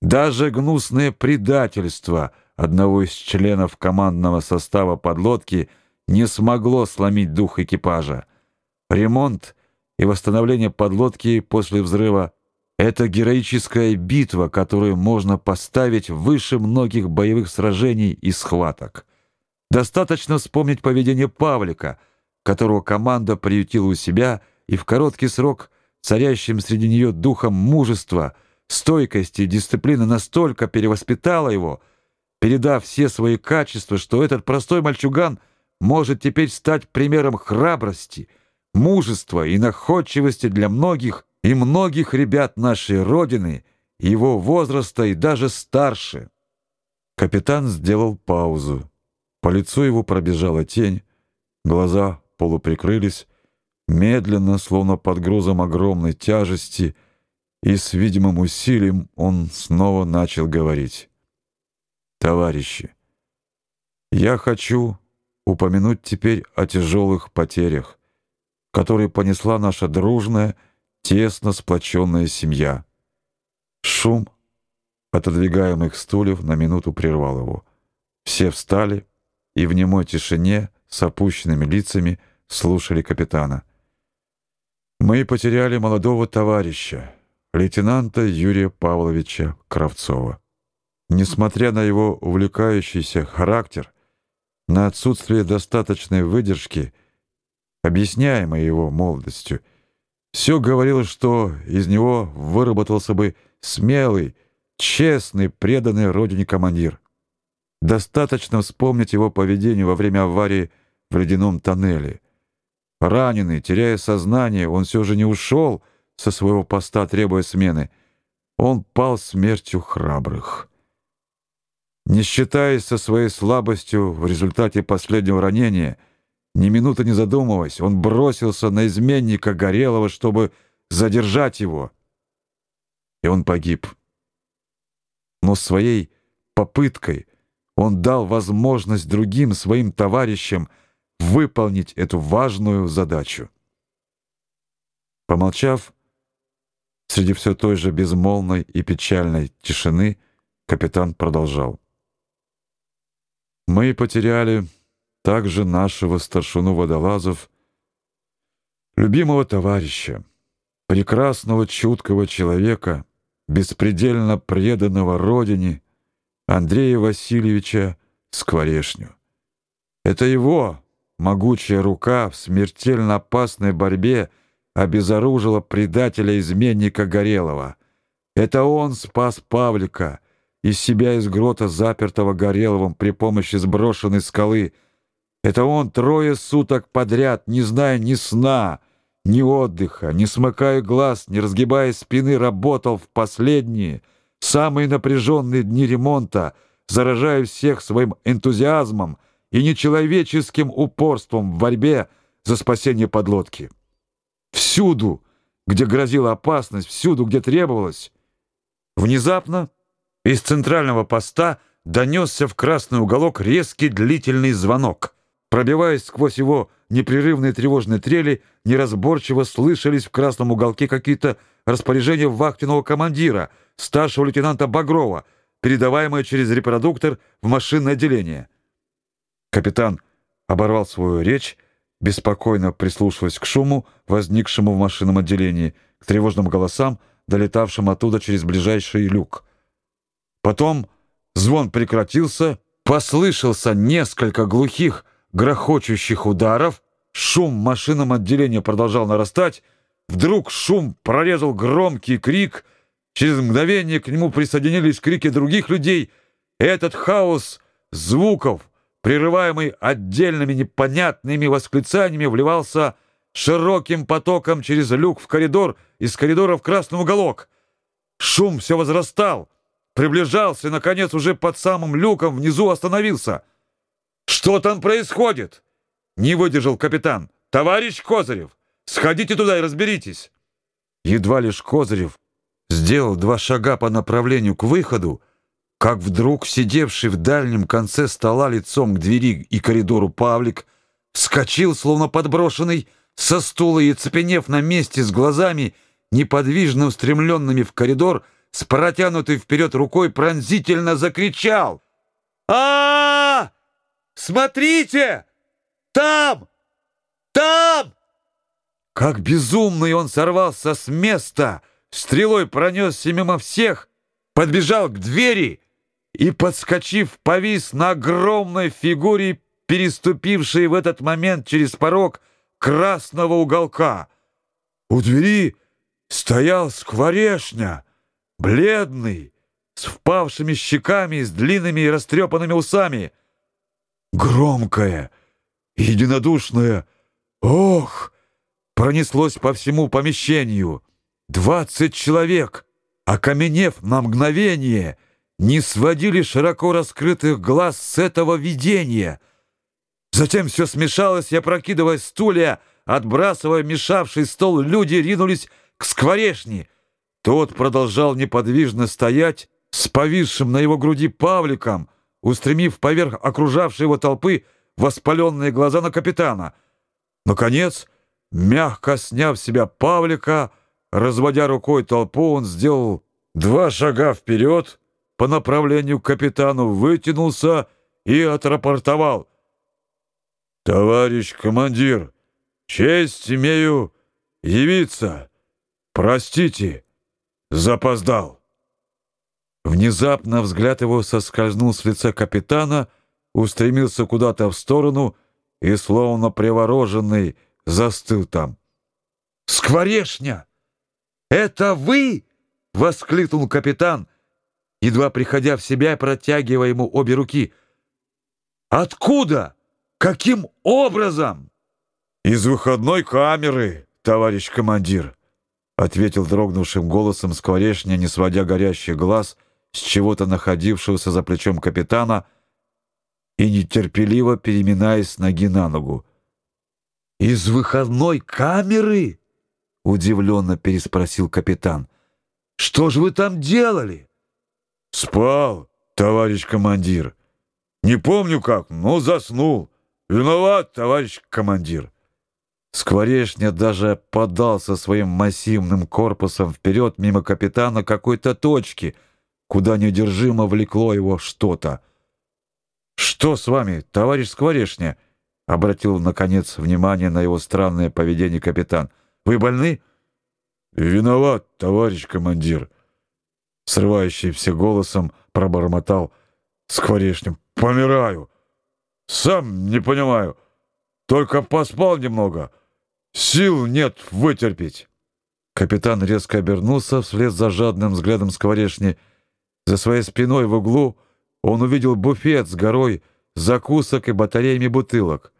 Даже гнусное предательство одного из членов командного состава подлодки не смогло сломить дух экипажа. Ремонт и восстановление подлодки после взрыва это героическая битва, которую можно поставить выше многих боевых сражений и схваток. Достаточно вспомнить поведение Павлика, которого команда приютила у себя и в короткий срок царящим среди нее духом мужества, стойкости и дисциплины настолько перевоспитала его, передав все свои качества, что этот простой мальчуган может теперь стать примером храбрости, мужества и находчивости для многих и многих ребят нашей родины, его возраста и даже старше. Капитан сделал паузу. По лицу его пробежала тень, глаза полуприкрылись, медленно, словно под грузом огромной тяжести, и с видимым усилием он снова начал говорить. «Товарищи, я хочу упомянуть теперь о тяжелых потерях, которые понесла наша дружная тесно сплоченная семья. Шум отодвигаемых стульев на минуту прервал его. Все встали и в немой тишине с опущенными лицами слушали капитана. Мы потеряли молодого товарища, лейтенанта Юрия Павловича Кравцова. Несмотря на его увлекающийся характер, на отсутствие достаточной выдержки, объясняемой его молодостью, все говорило, что из него выработался бы смелый, честный, преданный родине командир. Достаточно вспомнить его поведение во время аварии в ледяном тоннеле. Раненый, теряя сознание, он все же не ушел со своего поста, требуя смены. Он пал смертью храбрых. Не считаясь со своей слабостью в результате последнего ранения, ни минуты не задумываясь, он бросился на изменника Горелого, чтобы задержать его. И он погиб. Но своей попыткой он дал возможность другим своим товарищам выполнить эту важную задачу. Помолчав, среди все той же безмолвной и печальной тишины, капитан продолжал. Мы потеряли также нашего старшину водолазов, любимого товарища, прекрасного чуткого человека, беспредельно преданного родине Андрея Васильевича Скворешню. Это его могучая рука в смертельно опасной борьбе обезоружила предателя-изменника Горелого. Это он спас Павлика из себя из грота, запертого Гореловым при помощи сброшенной скалы, это он трое суток подряд, не зная ни сна, ни отдыха, не смыкая глаз, не разгибая спины, работал в последние, самые напряженные дни ремонта, заражая всех своим энтузиазмом и нечеловеческим упорством в борьбе за спасение подлодки. Всюду, где грозила опасность, всюду, где требовалось. Внезапно из центрального поста донесся в красный уголок резкий длительный звонок — Пробиваясь сквозь его непрерывные тревожные трели, неразборчиво слышались в красном уголке какие-то распоряжения вахтенного командира, старшего лейтенанта Багрова, передаваемые через репродуктор в машинное отделение. Капитан оборвал свою речь, беспокойно прислушиваясь к шуму, возникшему в машинном отделении, к тревожным голосам, долетавшим оттуда через ближайший люк. Потом звон прекратился, послышался несколько глухих, грохочущих ударов, шум в машинном отделении продолжал нарастать, вдруг шум прорезал громкий крик, через мгновение к нему присоединились крики других людей. Этот хаос звуков, прерываемый отдельными непонятными восклицаниями, вливался широким потоком через люк в коридор, из коридора в красный уголок. Шум все возрастал, приближался и, наконец, уже под самым люком внизу остановился — «Что там происходит?» Не выдержал капитан. «Товарищ Козырев, сходите туда и разберитесь». Едва лишь Козырев сделал два шага по направлению к выходу, как вдруг сидевший в дальнем конце стола лицом к двери и коридору Павлик вскочил, словно подброшенный, со стула и, цепенев на месте с глазами, неподвижно устремленными в коридор, с протянутой вперед рукой пронзительно закричал. а, -а, -а Смотрите! Там! Там!» Как безумный он сорвался с места, стрелой пронесся мимо всех, подбежал к двери и, подскочив, повис на огромной фигуре, переступившей в этот момент через порог красного уголка. У двери стоял скворешня, бледный, с впавшими щеками с длинными и растрепанными усами. Громкое, единодушное «Ох!» пронеслось по всему помещению. Двадцать человек, окаменев на мгновение, не сводили широко раскрытых глаз с этого видения. Затем все смешалось, и, опрокидывая стулья, отбрасывая мешавший стол, люди ринулись к скворешне. Тот продолжал неподвижно стоять с повисшим на его груди Павликом, устремив поверх окружавшей его толпы воспаленные глаза на капитана. Наконец, мягко сняв с себя Павлика, разводя рукой толпу, он сделал два шага вперед по направлению к капитану, вытянулся и отрапортовал. «Товарищ командир, честь имею явиться. Простите, запоздал». Внезапно взгляд его соскользнул с лица капитана, устремился куда-то в сторону и, словно привороженный, застыл там. «Скворешня! Это вы!» — воскликнул капитан, едва приходя в себя протягивая ему обе руки. «Откуда? Каким образом?» «Из выходной камеры, товарищ командир», — ответил дрогнувшим голосом скворешня, не сводя горящий глаз с чего-то находившегося за плечом капитана и нетерпеливо переминаясь ноги на ногу. «Из выходной камеры?» — удивленно переспросил капитан. «Что же вы там делали?» «Спал, товарищ командир. Не помню как, но заснул. Виноват, товарищ командир». Скворечня даже подался своим массивным корпусом вперед мимо капитана какой-то точки, куда неудержимо влекло его что-то. «Что с вами, товарищ Скворечня?» обратил наконец внимание на его странное поведение капитан. Вы больны? Виноват, товарищ командир. Срывающимся голосом пробормотал скворечным. Помираю. Сам не понимаю. Только поспал немного. Сил нет вытерпеть. Капитан резко обернулся вслед за жадным взглядом скворечни. За своей спиной в углу он увидел буфет с горой закусок и батареями бутылок.